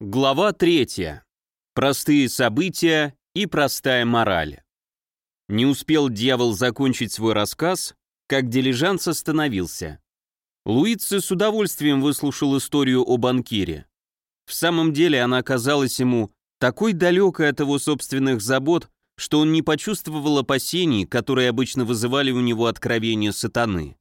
Глава третья. Простые события и простая мораль. Не успел дьявол закончить свой рассказ, как дилижанс остановился. Луици с удовольствием выслушал историю о банкире. В самом деле она казалась ему такой далекой от его собственных забот, что он не почувствовал опасений, которые обычно вызывали у него откровения сатаны.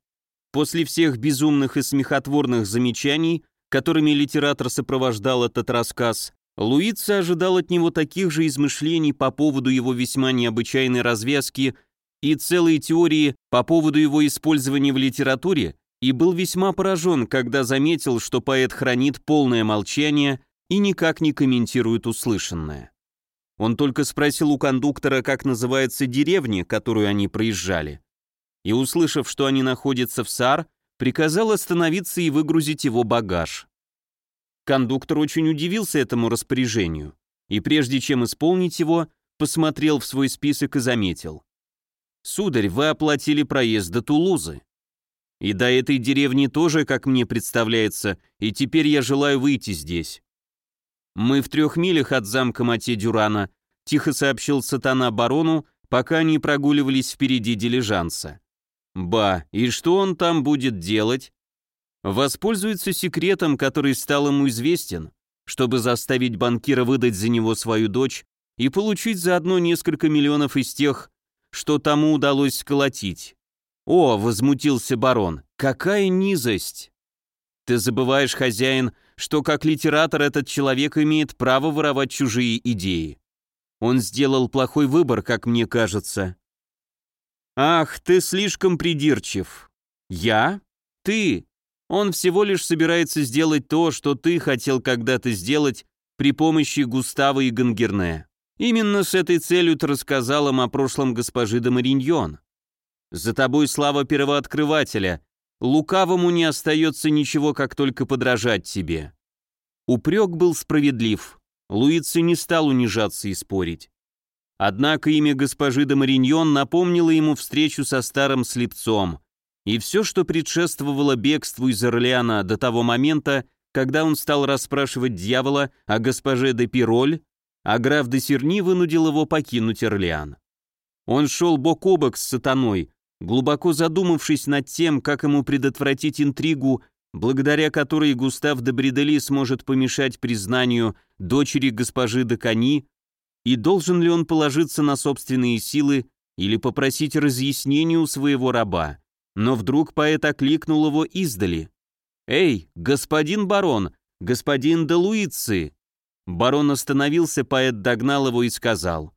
После всех безумных и смехотворных замечаний, которыми литератор сопровождал этот рассказ, Луица ожидал от него таких же измышлений по поводу его весьма необычайной развязки и целой теории по поводу его использования в литературе, и был весьма поражен, когда заметил, что поэт хранит полное молчание и никак не комментирует услышанное. Он только спросил у кондуктора, как называется деревня, которую они проезжали, и, услышав, что они находятся в Сар, приказал остановиться и выгрузить его багаж. Кондуктор очень удивился этому распоряжению, и прежде чем исполнить его, посмотрел в свой список и заметил. «Сударь, вы оплатили проезд до Тулузы. И до этой деревни тоже, как мне представляется, и теперь я желаю выйти здесь. Мы в трех милях от замка Мате-Дюрана», тихо сообщил сатана барону, пока они прогуливались впереди дилижанса. Ба, и что он там будет делать? Воспользуется секретом, который стал ему известен, чтобы заставить банкира выдать за него свою дочь и получить заодно несколько миллионов из тех, что тому удалось сколотить. «О!» — возмутился барон. «Какая низость!» «Ты забываешь, хозяин, что как литератор этот человек имеет право воровать чужие идеи. Он сделал плохой выбор, как мне кажется. «Ах, ты слишком придирчив». «Я? Ты? Он всего лишь собирается сделать то, что ты хотел когда-то сделать при помощи Густава и Гангерне. Именно с этой целью ты рассказал им о прошлом госпожи де Мариньон. За тобой слава первооткрывателя. Лукавому не остается ничего, как только подражать тебе». Упрек был справедлив. Луици не стал унижаться и спорить. Однако имя госпожи де Мариньон напомнило ему встречу со старым слепцом, и все, что предшествовало бегству из Орлеана до того момента, когда он стал расспрашивать дьявола о госпоже де Пироль, а граф де Серни вынудил его покинуть Орлеан. Он шел бок о бок с сатаной, глубоко задумавшись над тем, как ему предотвратить интригу, благодаря которой Густав де Бредели сможет помешать признанию дочери госпожи де Кани и должен ли он положиться на собственные силы или попросить разъяснений у своего раба. Но вдруг поэт окликнул его издали. «Эй, господин барон, господин де Луици!» Барон остановился, поэт догнал его и сказал.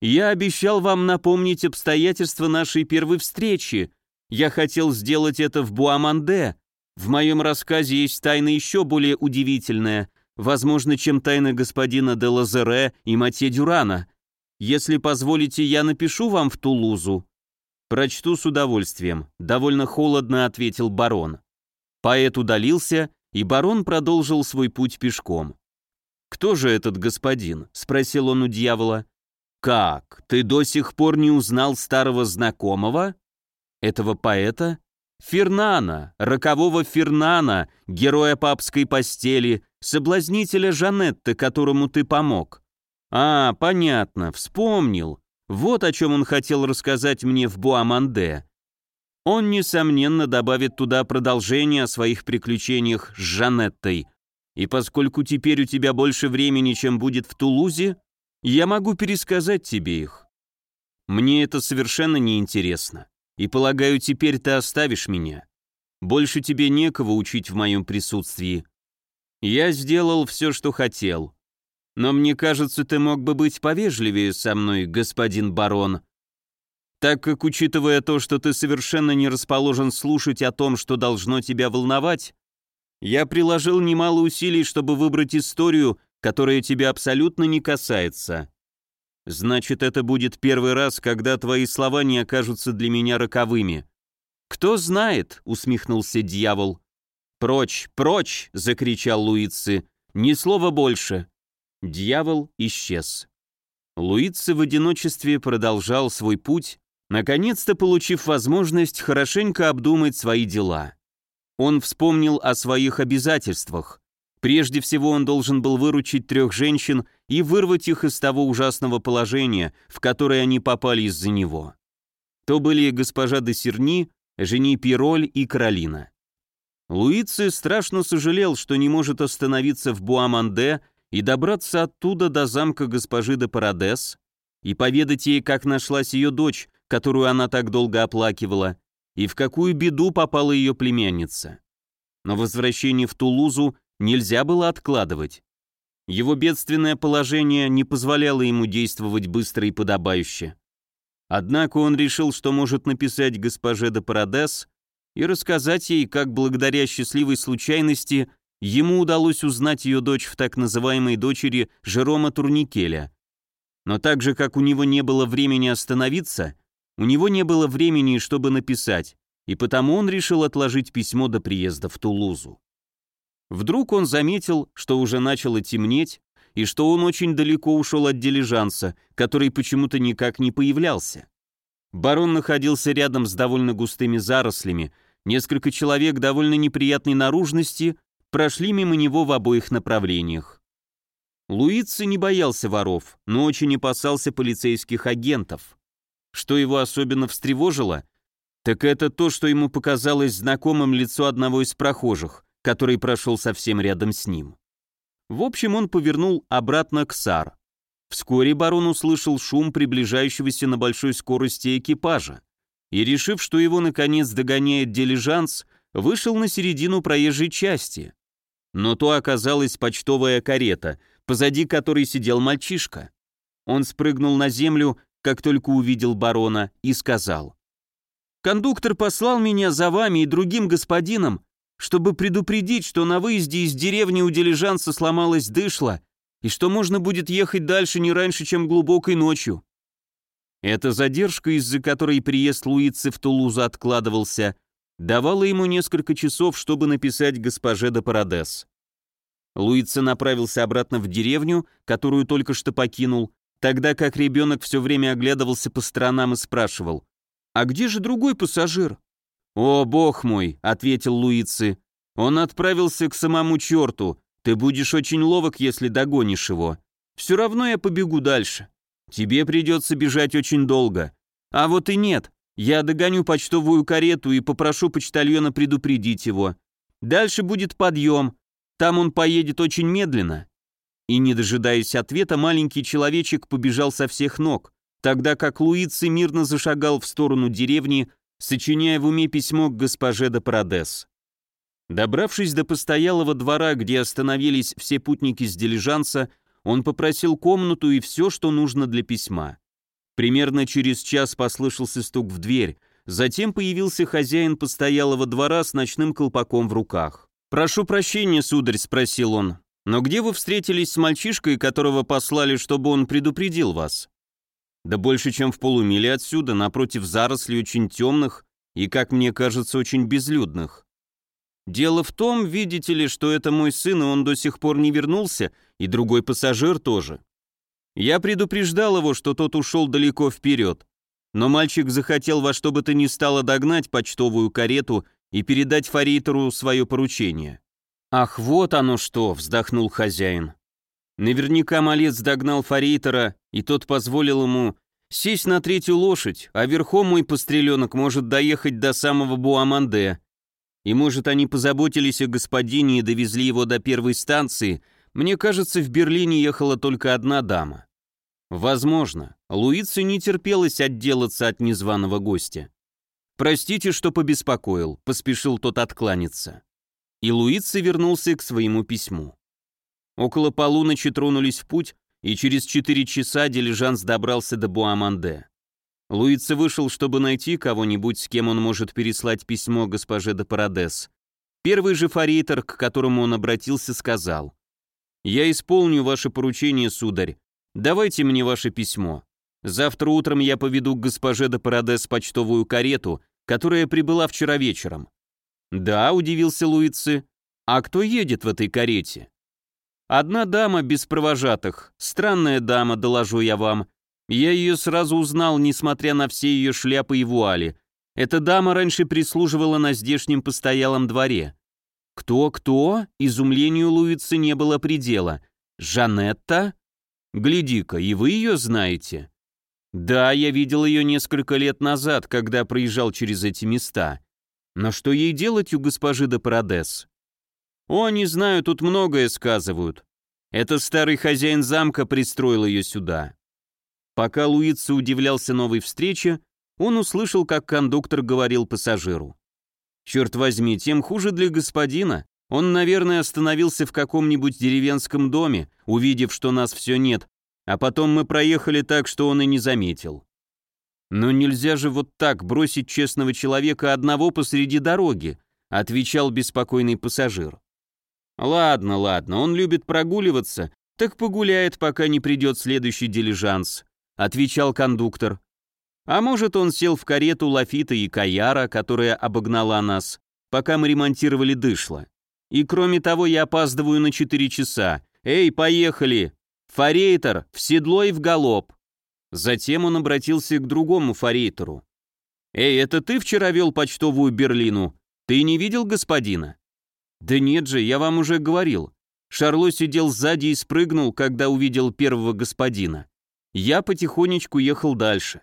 «Я обещал вам напомнить обстоятельства нашей первой встречи. Я хотел сделать это в Буаманде. В моем рассказе есть тайна еще более удивительная — возможно, чем тайна господина де Лазере и Матье Дюрана. Если позволите, я напишу вам в Тулузу». «Прочту с удовольствием», — довольно холодно ответил барон. Поэт удалился, и барон продолжил свой путь пешком. «Кто же этот господин?» — спросил он у дьявола. «Как? Ты до сих пор не узнал старого знакомого?» «Этого поэта?» «Фернана, рокового Фернана, героя папской постели, соблазнителя Жанетты, которому ты помог. А, понятно, вспомнил. Вот о чем он хотел рассказать мне в Буаманде. Он, несомненно, добавит туда продолжение о своих приключениях с Жанеттой. И поскольку теперь у тебя больше времени, чем будет в Тулузе, я могу пересказать тебе их. Мне это совершенно неинтересно. И полагаю, теперь ты оставишь меня. Больше тебе некого учить в моем присутствии. Я сделал все, что хотел. Но мне кажется, ты мог бы быть повежливее со мной, господин барон. Так как, учитывая то, что ты совершенно не расположен слушать о том, что должно тебя волновать, я приложил немало усилий, чтобы выбрать историю, которая тебя абсолютно не касается. Значит, это будет первый раз, когда твои слова не окажутся для меня роковыми. Кто знает, усмехнулся дьявол. «Прочь, прочь!» — закричал Луици. «Ни слова больше!» Дьявол исчез. Луици в одиночестве продолжал свой путь, наконец-то получив возможность хорошенько обдумать свои дела. Он вспомнил о своих обязательствах. Прежде всего он должен был выручить трех женщин и вырвать их из того ужасного положения, в которое они попали из-за него. То были госпожа де Серни, жени Пироль и Каролина. Луици страшно сожалел, что не может остановиться в Буаманде и добраться оттуда до замка госпожи де Парадес и поведать ей, как нашлась ее дочь, которую она так долго оплакивала, и в какую беду попала ее племянница. Но возвращение в Тулузу нельзя было откладывать. Его бедственное положение не позволяло ему действовать быстро и подобающе. Однако он решил, что может написать госпоже де Парадес и рассказать ей, как благодаря счастливой случайности ему удалось узнать ее дочь в так называемой дочери Жерома Турникеля. Но так же, как у него не было времени остановиться, у него не было времени, чтобы написать, и потому он решил отложить письмо до приезда в Тулузу. Вдруг он заметил, что уже начало темнеть, и что он очень далеко ушел от дилижанса, который почему-то никак не появлялся. Барон находился рядом с довольно густыми зарослями, несколько человек довольно неприятной наружности прошли мимо него в обоих направлениях. Луици не боялся воров, но очень опасался полицейских агентов. Что его особенно встревожило, так это то, что ему показалось знакомым лицо одного из прохожих, который прошел совсем рядом с ним. В общем, он повернул обратно к Сар. Вскоре барон услышал шум приближающегося на большой скорости экипажа и, решив, что его наконец догоняет дилижанс, вышел на середину проезжей части. Но то оказалась почтовая карета, позади которой сидел мальчишка. Он спрыгнул на землю, как только увидел барона, и сказал. «Кондуктор послал меня за вами и другим господином, чтобы предупредить, что на выезде из деревни у дилижанса сломалась дышла, и что можно будет ехать дальше не раньше, чем глубокой ночью. Эта задержка, из-за которой приезд Луицы в Тулузу откладывался, давала ему несколько часов, чтобы написать госпоже де Парадес. Луица направился обратно в деревню, которую только что покинул, тогда как ребенок все время оглядывался по сторонам и спрашивал, «А где же другой пассажир?» «О, бог мой», — ответил Луицы, — «он отправился к самому черту. Ты будешь очень ловок, если догонишь его. Все равно я побегу дальше. Тебе придется бежать очень долго. А вот и нет. Я догоню почтовую карету и попрошу почтальона предупредить его. Дальше будет подъем. Там он поедет очень медленно». И, не дожидаясь ответа, маленький человечек побежал со всех ног, тогда как Луицы мирно зашагал в сторону деревни, сочиняя в уме письмо к госпоже де Парадес. Добравшись до постоялого двора, где остановились все путники с дилижанса, он попросил комнату и все, что нужно для письма. Примерно через час послышался стук в дверь, затем появился хозяин постоялого двора с ночным колпаком в руках. «Прошу прощения, сударь», — спросил он, — «но где вы встретились с мальчишкой, которого послали, чтобы он предупредил вас?» Да больше, чем в полумиле отсюда, напротив зарослей очень темных и, как мне кажется, очень безлюдных. Дело в том, видите ли, что это мой сын, и он до сих пор не вернулся, и другой пассажир тоже. Я предупреждал его, что тот ушел далеко вперед, но мальчик захотел во что бы то ни стало догнать почтовую карету и передать фарейтеру свое поручение. «Ах, вот оно что!» — вздохнул хозяин. Наверняка малец догнал форейтера, и тот позволил ему сесть на третью лошадь, а верхом мой постреленок может доехать до самого Буаманде. И может они позаботились о господине и довезли его до первой станции, мне кажется, в Берлине ехала только одна дама. Возможно, Луице не терпелось отделаться от незваного гостя. «Простите, что побеспокоил», — поспешил тот откланяться. И Луице вернулся к своему письму. Около полуночи тронулись в путь, и через четыре часа дилижанс добрался до Буаманде. Луица вышел, чтобы найти кого-нибудь, с кем он может переслать письмо госпоже де Парадес. Первый же форейтер, к которому он обратился, сказал, «Я исполню ваше поручение, сударь. Давайте мне ваше письмо. Завтра утром я поведу к госпоже де Парадес почтовую карету, которая прибыла вчера вечером». «Да», — удивился Луицы, «а кто едет в этой карете?» Одна дама без провожатых, странная дама, доложу я вам. Я ее сразу узнал, несмотря на все ее шляпы и вуали. Эта дама раньше прислуживала на здешнем постоялом дворе. Кто-кто? Изумлению Луица не было предела. Жанетта? Гляди-ка, и вы ее знаете? Да, я видел ее несколько лет назад, когда проезжал через эти места. Но что ей делать у госпожи де Парадес? О, не знаю, тут многое сказывают. Это старый хозяин замка пристроил ее сюда. Пока Луица удивлялся новой встрече, он услышал, как кондуктор говорил пассажиру. «Черт возьми, тем хуже для господина. Он, наверное, остановился в каком-нибудь деревенском доме, увидев, что нас все нет, а потом мы проехали так, что он и не заметил. Но нельзя же вот так бросить честного человека одного посреди дороги, отвечал беспокойный пассажир. Ладно, ладно, он любит прогуливаться, так погуляет, пока не придет следующий дилижанс, отвечал кондуктор. А может, он сел в карету Лафита и Каяра, которая обогнала нас, пока мы ремонтировали дышло. И кроме того, я опаздываю на 4 часа. Эй, поехали! «Форейтер, в седло и в галоп!» Затем он обратился к другому форейтеру. «Эй, это ты вчера вел почтовую Берлину? Ты не видел господина?» «Да нет же, я вам уже говорил. Шарло сидел сзади и спрыгнул, когда увидел первого господина. Я потихонечку ехал дальше.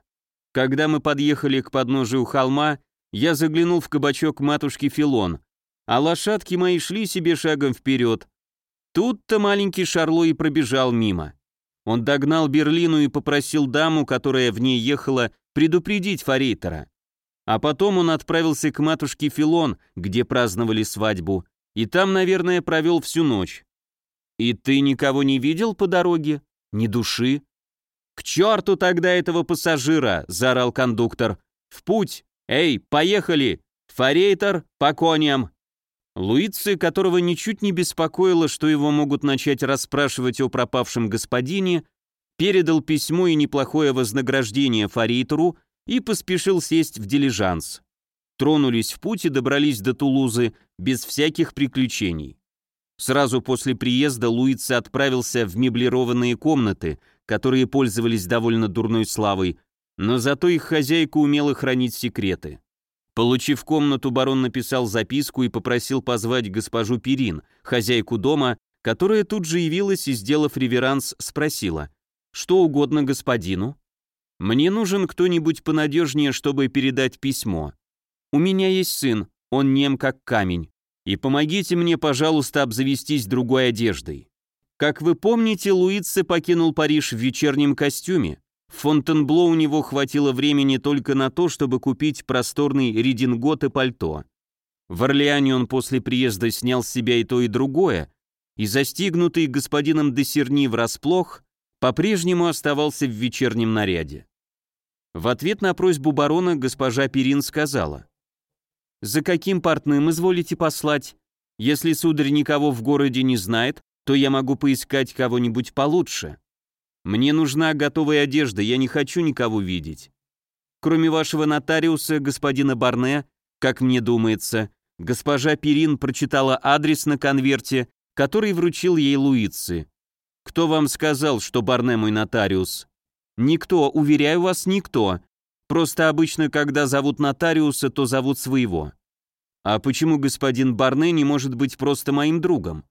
Когда мы подъехали к подножию холма, я заглянул в кабачок матушки Филон, а лошадки мои шли себе шагом вперед, Тут-то маленький Шарло и пробежал мимо. Он догнал Берлину и попросил даму, которая в ней ехала, предупредить форейтера. А потом он отправился к матушке Филон, где праздновали свадьбу, и там, наверное, провел всю ночь. «И ты никого не видел по дороге? Ни души?» «К черту тогда этого пассажира!» — заорал кондуктор. «В путь! Эй, поехали! Форейтер, по коням!» Луицы, которого ничуть не беспокоило, что его могут начать расспрашивать о пропавшем господине, передал письмо и неплохое вознаграждение Фарейтеру и поспешил сесть в дилижанс. Тронулись в путь и добрались до Тулузы без всяких приключений. Сразу после приезда Луица отправился в меблированные комнаты, которые пользовались довольно дурной славой, но зато их хозяйка умела хранить секреты. Получив комнату, барон написал записку и попросил позвать госпожу Перин, хозяйку дома, которая тут же явилась и, сделав реверанс, спросила, «Что угодно господину?» «Мне нужен кто-нибудь понадежнее, чтобы передать письмо. У меня есть сын, он нем как камень, и помогите мне, пожалуйста, обзавестись другой одеждой». Как вы помните, Луице покинул Париж в вечернем костюме, в Фонтенбло у него хватило времени только на то, чтобы купить просторный редингот и пальто. В Орлеане он после приезда снял с себя и то, и другое, и застигнутый господином Десерни врасплох, по-прежнему оставался в вечернем наряде. В ответ на просьбу барона госпожа Перин сказала, «За каким портным изволите послать? Если сударь никого в городе не знает, то я могу поискать кого-нибудь получше». Мне нужна готовая одежда, я не хочу никого видеть. Кроме вашего нотариуса, господина Барне, как мне думается, госпожа Перин прочитала адрес на конверте, который вручил ей Луицы. Кто вам сказал, что Барне мой нотариус? Никто, уверяю вас, никто. Просто обычно, когда зовут нотариуса, то зовут своего. А почему господин Барне не может быть просто моим другом?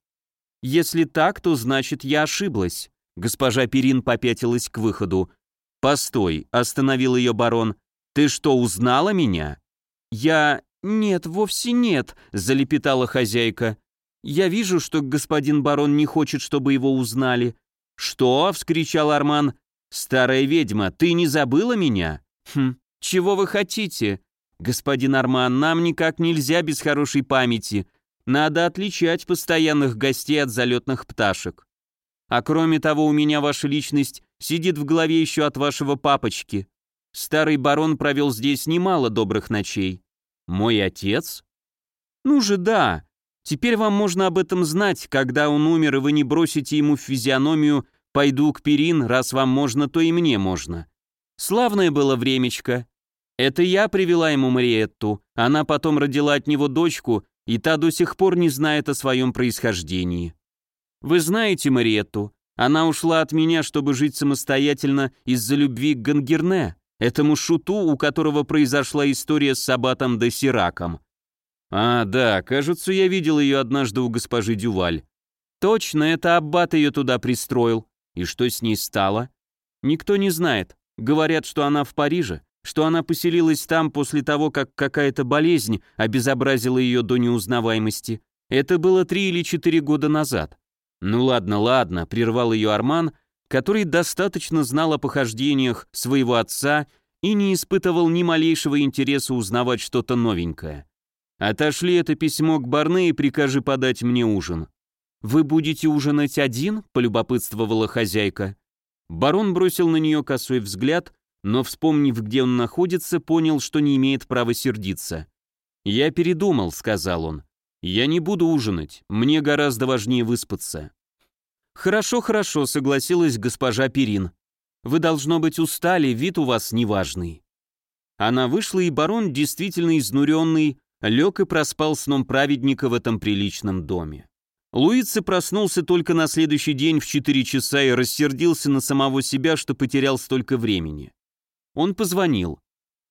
Если так, то значит я ошиблась. Госпожа Перин попятилась к выходу. «Постой», — остановил ее барон. «Ты что, узнала меня?» «Я... Нет, вовсе нет», — залепетала хозяйка. «Я вижу, что господин барон не хочет, чтобы его узнали». «Что?» — вскричал Арман. «Старая ведьма, ты не забыла меня?» «Хм, чего вы хотите?» «Господин Арман, нам никак нельзя без хорошей памяти. Надо отличать постоянных гостей от залетных пташек». А кроме того, у меня ваша личность сидит в голове еще от вашего папочки. Старый барон провел здесь немало добрых ночей. Мой отец? Ну же да. Теперь вам можно об этом знать, когда он умер, и вы не бросите ему физиономию «пойду к Перин, раз вам можно, то и мне можно». Славное было времечко. Это я привела ему Мариетту, она потом родила от него дочку, и та до сих пор не знает о своем происхождении. Вы знаете Мариетту? Она ушла от меня, чтобы жить самостоятельно из-за любви к Гангерне, этому шуту, у которого произошла история с Сабатом де Сираком. «А, да, кажется, я видел ее однажды у госпожи Дюваль». «Точно, это Аббат ее туда пристроил. И что с ней стало?» «Никто не знает. Говорят, что она в Париже, что она поселилась там после того, как какая-то болезнь обезобразила ее до неузнаваемости. Это было три или четыре года назад. «Ну ладно, ладно», — прервал ее Арман, который достаточно знал о похождениях своего отца и не испытывал ни малейшего интереса узнавать что-то новенькое. «Отошли это письмо к Барне и прикажи подать мне ужин». «Вы будете ужинать один?» — полюбопытствовала хозяйка. Барон бросил на нее косой взгляд, но, вспомнив, где он находится, понял, что не имеет права сердиться. «Я передумал», — сказал он. «Я не буду ужинать, мне гораздо важнее выспаться». «Хорошо, хорошо», — согласилась госпожа Перин. «Вы, должно быть, устали, вид у вас неважный». Она вышла, и барон, действительно изнуренный, лег и проспал сном праведника в этом приличном доме. Луица проснулся только на следующий день в 4 часа и рассердился на самого себя, что потерял столько времени. Он позвонил.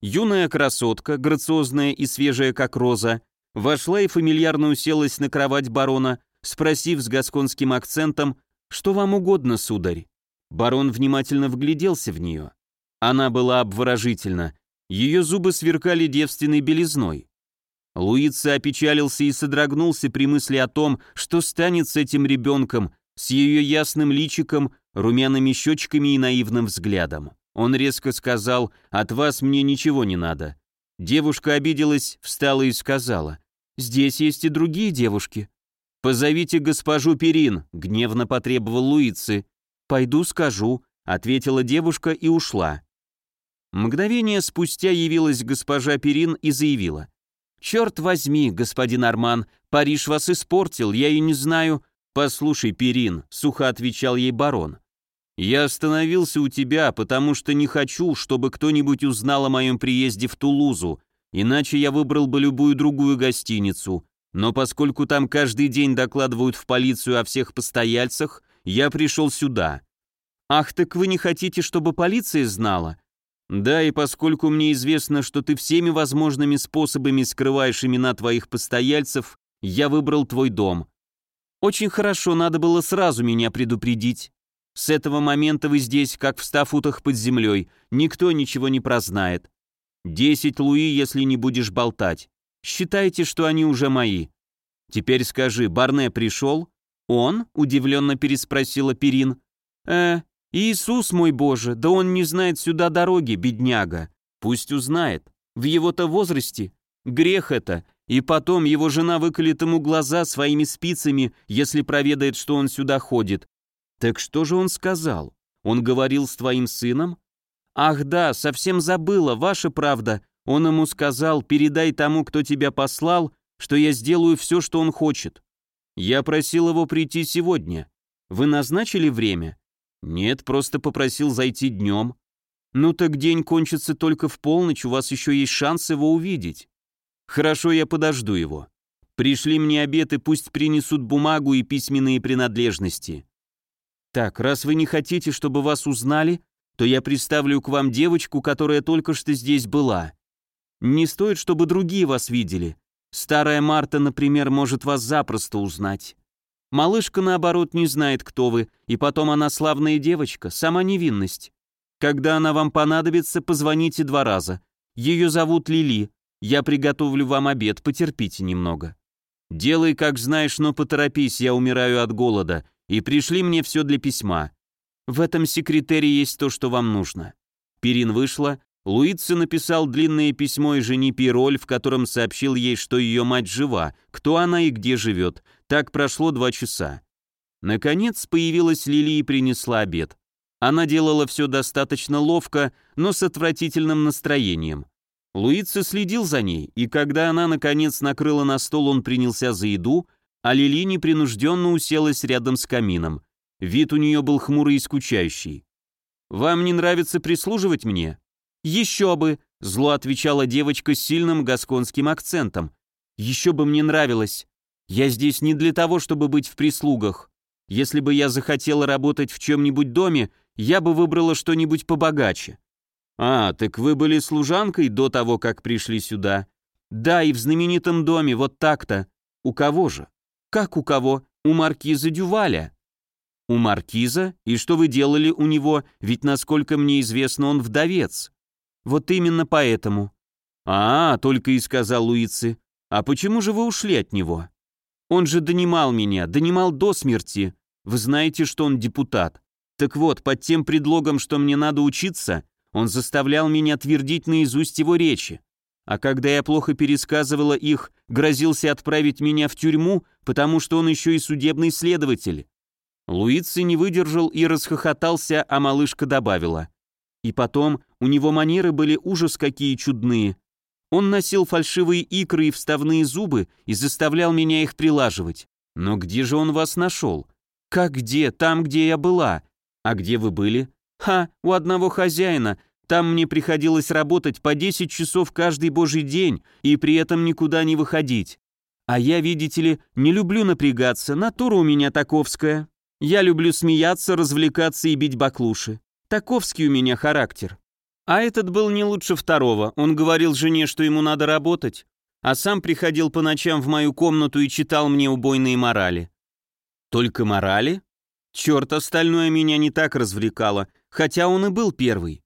Юная красотка, грациозная и свежая как роза, вошла и фамильярно уселась на кровать барона, спросив с гасконским акцентом, «Что вам угодно, сударь?» Барон внимательно вгляделся в нее. Она была обворожительна, ее зубы сверкали девственной белизной. Луица опечалился и содрогнулся при мысли о том, что станет с этим ребенком, с ее ясным личиком, румяными щечками и наивным взглядом. Он резко сказал «От вас мне ничего не надо». Девушка обиделась, встала и сказала Здесь есть и другие девушки. Позовите госпожу Перин, гневно потребовал Луицы. Пойду скажу, ответила девушка и ушла. Мгновение спустя явилась госпожа Перин и заявила. «Черт возьми, господин Арман, Париж вас испортил, я и не знаю...» «Послушай, Перин», — сухо отвечал ей барон. «Я остановился у тебя, потому что не хочу, чтобы кто-нибудь узнал о моем приезде в Тулузу, Иначе я выбрал бы любую другую гостиницу, но поскольку там каждый день докладывают в полицию о всех постояльцах, я пришел сюда. Ах, так вы не хотите, чтобы полиция знала? Да, и поскольку мне известно, что ты всеми возможными способами скрываешь имена твоих постояльцев, я выбрал твой дом. Очень хорошо, надо было сразу меня предупредить. С этого момента вы здесь, как в ста футах под землей, никто ничего не прознает. Десять луи, если не будешь болтать. Считайте, что они уже мои. Теперь скажи, Барне пришел? Он? Удивленно переспросила Перин. Э, Иисус мой Боже, да он не знает сюда дороги, бедняга. Пусть узнает. В его-то возрасте. Грех это. И потом его жена выколет ему глаза своими спицами, если проведает, что он сюда ходит. Так что же он сказал? Он говорил с твоим сыном? «Ах да, совсем забыла, ваша правда. Он ему сказал, передай тому, кто тебя послал, что я сделаю все, что он хочет. Я просил его прийти сегодня. Вы назначили время?» «Нет, просто попросил зайти днем». «Ну так день кончится только в полночь, у вас еще есть шанс его увидеть». «Хорошо, я подожду его. Пришли мне обед и пусть принесут бумагу и письменные принадлежности». «Так, раз вы не хотите, чтобы вас узнали, то я приставлю к вам девочку, которая только что здесь была. Не стоит, чтобы другие вас видели. Старая Марта, например, может вас запросто узнать. Малышка, наоборот, не знает, кто вы, и потом она славная девочка, сама невинность. Когда она вам понадобится, позвоните два раза. Ее зовут Лили. Я приготовлю вам обед, потерпите немного. Делай, как знаешь, но поторопись, я умираю от голода, и пришли мне все для письма. В этом секретаре есть то, что вам нужно». Перин вышла, Луица написал длинное письмо и жени Пироль, в котором сообщил ей, что ее мать жива, кто она и где живет. Так прошло два часа. Наконец появилась Лили и принесла обед. Она делала все достаточно ловко, но с отвратительным настроением. Луица следил за ней, и когда она, наконец, накрыла на стол, он принялся за еду, а Лили непринужденно уселась рядом с камином. Вид у нее был хмурый и скучающий. «Вам не нравится прислуживать мне?» «Еще бы!» — зло отвечала девочка с сильным гасконским акцентом. «Еще бы мне нравилось. Я здесь не для того, чтобы быть в прислугах. Если бы я захотела работать в чем-нибудь доме, я бы выбрала что-нибудь побогаче». «А, так вы были служанкой до того, как пришли сюда?» Да, и в знаменитом доме, вот так-то. У кого же? Как у кого? У маркиза Дюваля. У маркиза? И что вы делали у него? Ведь, насколько мне известно, он вдовец. Вот именно поэтому. А, только и сказал Луицы. А почему же вы ушли от него? Он же донимал меня, донимал до смерти. Вы знаете, что он депутат. Так вот, под тем предлогом, что мне надо учиться, он заставлял меня твердить наизусть его речи. А когда я плохо пересказывала их, грозился отправить меня в тюрьму, потому что он еще и судебный следователь. Луици не выдержал и расхохотался, а малышка добавила. И потом, у него манеры были ужас какие чудные. Он носил фальшивые икры и вставные зубы и заставлял меня их прилаживать. Но где же он вас нашел? Как где? Там, где я была. А где вы были? Ха, у одного хозяина. Там мне приходилось работать по 10 часов каждый божий день и при этом никуда не выходить. А я, видите ли, не люблю напрягаться, натура у меня таковская. Я люблю смеяться, развлекаться и бить баклуши. Таковский у меня характер. А этот был не лучше второго. Он говорил жене, что ему надо работать, а сам приходил по ночам в мою комнату и читал мне убойные морали. Только морали? Черт, остальное меня не так развлекало, хотя он и был первый.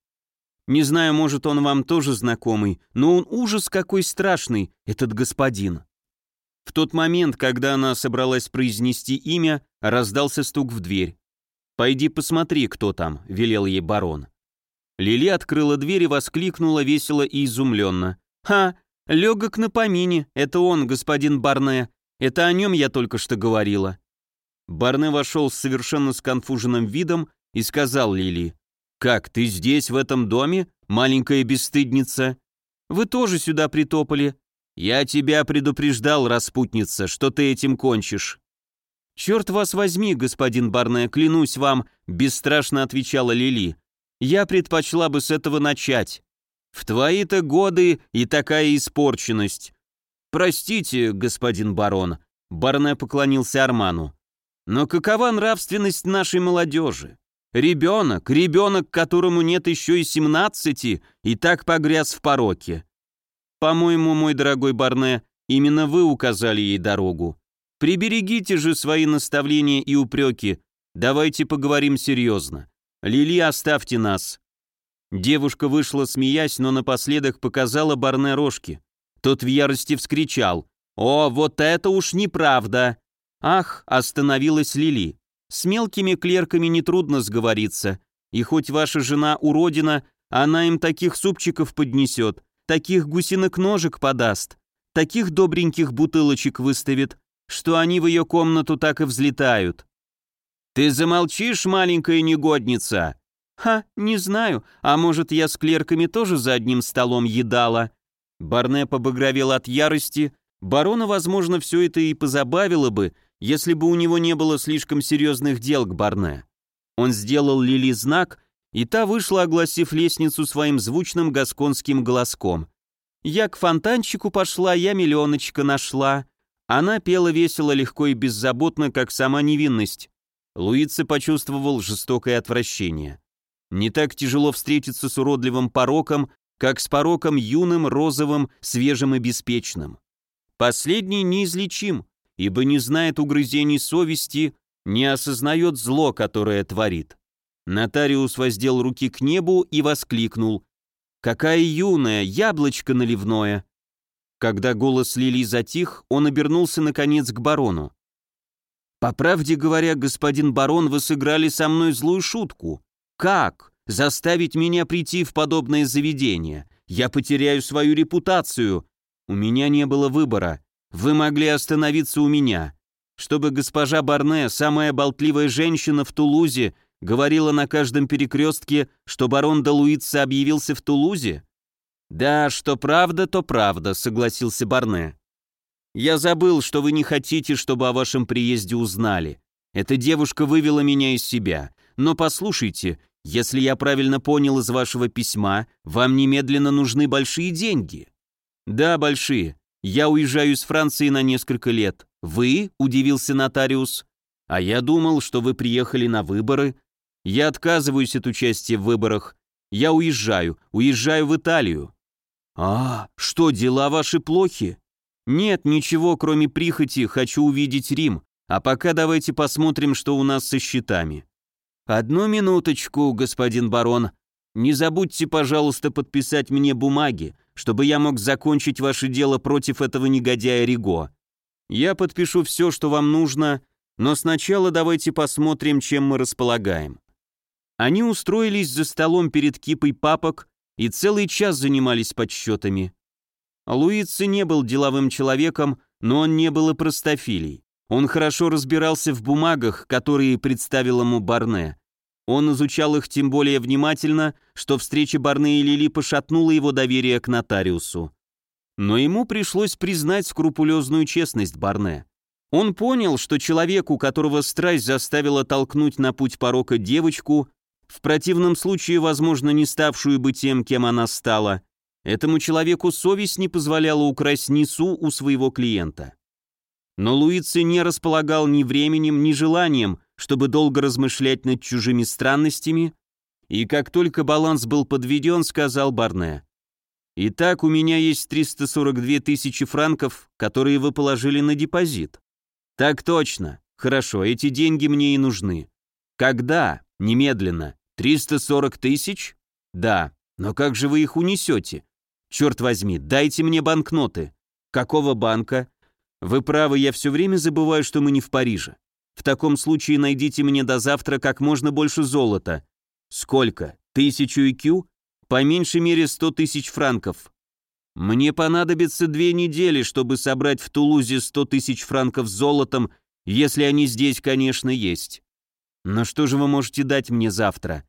Не знаю, может, он вам тоже знакомый, но он ужас какой страшный, этот господин. В тот момент, когда она собралась произнести имя, раздался стук в дверь. «Пойди посмотри, кто там», — велел ей барон. Лили открыла дверь и воскликнула весело и изумленно. «Ха, легок на помине, это он, господин Барне. Это о нем я только что говорила». Барне вошел с совершенно сконфуженным видом и сказал Лили. «Как, ты здесь, в этом доме, маленькая бесстыдница? Вы тоже сюда притопали. Я тебя предупреждал, распутница, что ты этим кончишь». «Черт вас возьми, господин Барне, клянусь вам», — бесстрашно отвечала Лили. «Я предпочла бы с этого начать. В твои-то годы и такая испорченность». «Простите, господин барон», — Барне поклонился Арману. «Но какова нравственность нашей молодежи? Ребенок, ребенок, которому нет еще и семнадцати, и так погряз в пороке. По-моему, мой дорогой Барне, именно вы указали ей дорогу. Приберегите же свои наставления и упреки. Давайте поговорим серьезно. Лили, оставьте нас». Девушка вышла, смеясь, но напоследок показала Барне рожки. Тот в ярости вскричал. «О, вот это уж неправда!» «Ах!» — остановилась Лили. С мелкими клерками нетрудно сговориться, и хоть ваша жена уродина, она им таких супчиков поднесет, таких гусиных ножек подаст, таких добреньких бутылочек выставит, что они в ее комнату так и взлетают. «Ты замолчишь, маленькая негодница?» «Ха, не знаю, а может, я с клерками тоже за одним столом едала?» Барне побагровел от ярости, барона, возможно, все это и позабавило бы, если бы у него не было слишком серьезных дел к Барне. Он сделал Лили знак, и та вышла, огласив лестницу своим звучным гасконским голоском. «Я к фонтанчику пошла, я миллионочка нашла». Она пела весело, легко и беззаботно, как сама невинность. Луица почувствовал жестокое отвращение. Не так тяжело встретиться с уродливым пороком, как с пороком юным, розовым, свежим и беспечным. Последний неизлечим, ибо не знает угрызений совести, не осознает зло, которое творит. Нотариус воздел руки к небу и воскликнул. «Какая юная, яблочко наливное!» Когда голос Лили затих, он обернулся наконец к барону. «По правде говоря, господин барон, вы сыграли со мной злую шутку. Как? Заставить меня прийти в подобное заведение? Я потеряю свою репутацию. У меня не было выбора. Вы могли остановиться у меня. Чтобы госпожа Барне, самая болтливая женщина в Тулузе, говорила на каждом перекрестке, что барон де Луица объявился в Тулузе? Да, что правда, то правда, согласился Барне. Я забыл, что вы не хотите, чтобы о вашем приезде узнали. Эта девушка вывела меня из себя. Но послушайте, если я правильно понял из вашего письма, вам немедленно нужны большие деньги. Да, большие. «Я уезжаю из Франции на несколько лет. Вы?» – удивился нотариус. «А я думал, что вы приехали на выборы. Я отказываюсь от участия в выборах. Я уезжаю, уезжаю в Италию». «А, что, дела ваши плохи?» «Нет, ничего, кроме прихоти, хочу увидеть Рим, а пока давайте посмотрим, что у нас со счетами». «Одну минуточку, господин барон. Не забудьте, пожалуйста, подписать мне бумаги, чтобы я мог закончить ваше дело против этого негодяя Риго. Я подпишу все, что вам нужно, но сначала давайте посмотрим, чем мы располагаем». Они устроились за столом перед кипой папок и целый час занимались подсчетами. Луица не был деловым человеком, но он не был и простофилей. Он хорошо разбирался в бумагах, которые представил ему Барне. Он изучал их тем более внимательно, что встреча Барне и Лили пошатнула его доверие к нотариусу. Но ему пришлось признать скрупулезную честность Барне. Он понял, что человеку, которого страсть заставила толкнуть на путь порока девочку, в противном случае, возможно, не ставшую бы тем, кем она стала, этому человеку совесть не позволяла украсть нису у своего клиента. Но Луици не располагал ни временем, ни желанием, чтобы долго размышлять над чужими странностями, и как только баланс был подведен, сказал Барне, «Итак, у меня есть 342 тысячи франков, которые вы положили на депозит». «Так точно. Хорошо, эти деньги мне и нужны». «Когда?» «Немедленно. 340 тысяч?» «Да. Но как же вы их унесете?» «Черт возьми, дайте мне банкноты». «Какого банка?» «Вы правы, я все время забываю, что мы не в Париже. В таком случае найдите мне до завтра как можно больше золота». «Сколько? Тысячу IQ?» «По меньшей мере сто тысяч франков». «Мне понадобится две недели, чтобы собрать в Тулузе сто тысяч франков золотом, если они здесь, конечно, есть. Но что же вы можете дать мне завтра?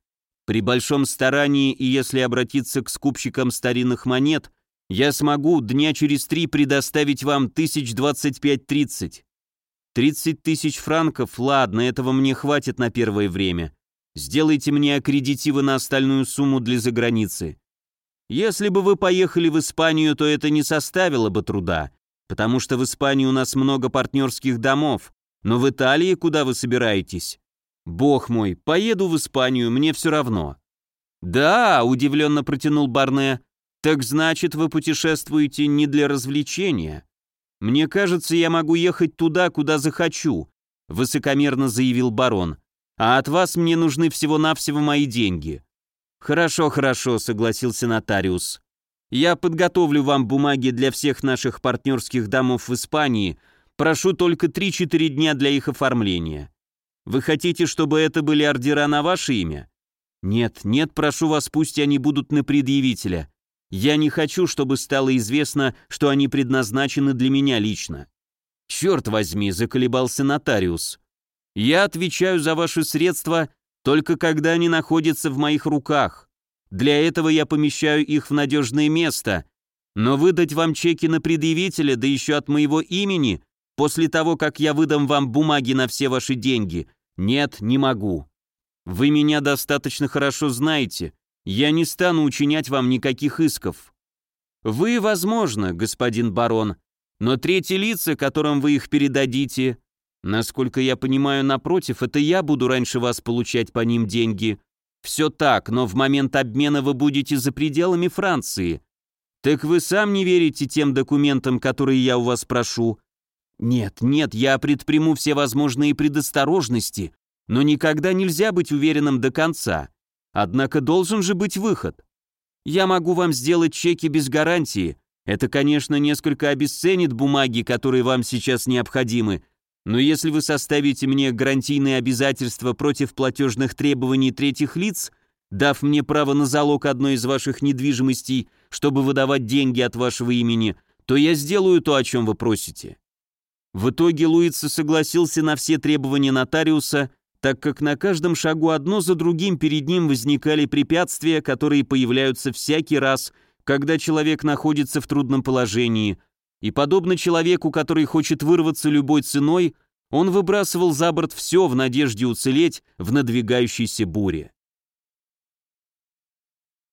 При большом старании и если обратиться к скупщикам старинных монет, я смогу дня через три предоставить вам тысяч двадцать пять-тридцать. Тридцать тысяч франков, ладно, этого мне хватит на первое время. Сделайте мне аккредитивы на остальную сумму для заграницы. Если бы вы поехали в Испанию, то это не составило бы труда, потому что в Испании у нас много партнерских домов, но в Италии куда вы собираетесь? Бог мой, поеду в Испанию, мне все равно. Да, удивленно протянул Барне, так значит вы путешествуете не для развлечения. Мне кажется, я могу ехать туда, куда захочу, высокомерно заявил барон. А от вас мне нужны всего-навсего мои деньги. «Хорошо, хорошо», — согласился нотариус. «Я подготовлю вам бумаги для всех наших партнерских домов в Испании, прошу только 3-4 дня для их оформления. Вы хотите, чтобы это были ордера на ваше имя?» «Нет, нет, прошу вас, пусть они будут на предъявителя. Я не хочу, чтобы стало известно, что они предназначены для меня лично». «Черт возьми», — заколебался нотариус. «Я отвечаю за ваши средства только когда они находятся в моих руках. Для этого я помещаю их в надежное место. Но выдать вам чеки на предъявителя, да еще от моего имени, после того, как я выдам вам бумаги на все ваши деньги, нет, не могу. Вы меня достаточно хорошо знаете. Я не стану учинять вам никаких исков. Вы, возможно, господин барон, но третьи лица, которым вы их передадите, Насколько я понимаю, напротив, это я буду раньше вас получать по ним деньги. Все так, но в момент обмена вы будете за пределами Франции. Так вы сам не верите тем документам, которые я у вас прошу? Нет, нет, я предприму все возможные предосторожности, но никогда нельзя быть уверенным до конца. Однако должен же быть выход. Я могу вам сделать чеки без гарантии. Это, конечно, несколько обесценит бумаги, которые вам сейчас необходимы, но если вы составите мне гарантийные обязательства против платежных требований третьих лиц, дав мне право на залог одной из ваших недвижимостей, чтобы выдавать деньги от вашего имени, то я сделаю то, о чем вы просите». В итоге Луица согласился на все требования нотариуса, так как на каждом шагу одно за другим перед ним возникали препятствия, которые появляются всякий раз, когда человек находится в трудном положении – и подобно человеку, который хочет вырваться любой ценой, он выбрасывал за борт все в надежде уцелеть в надвигающейся буре.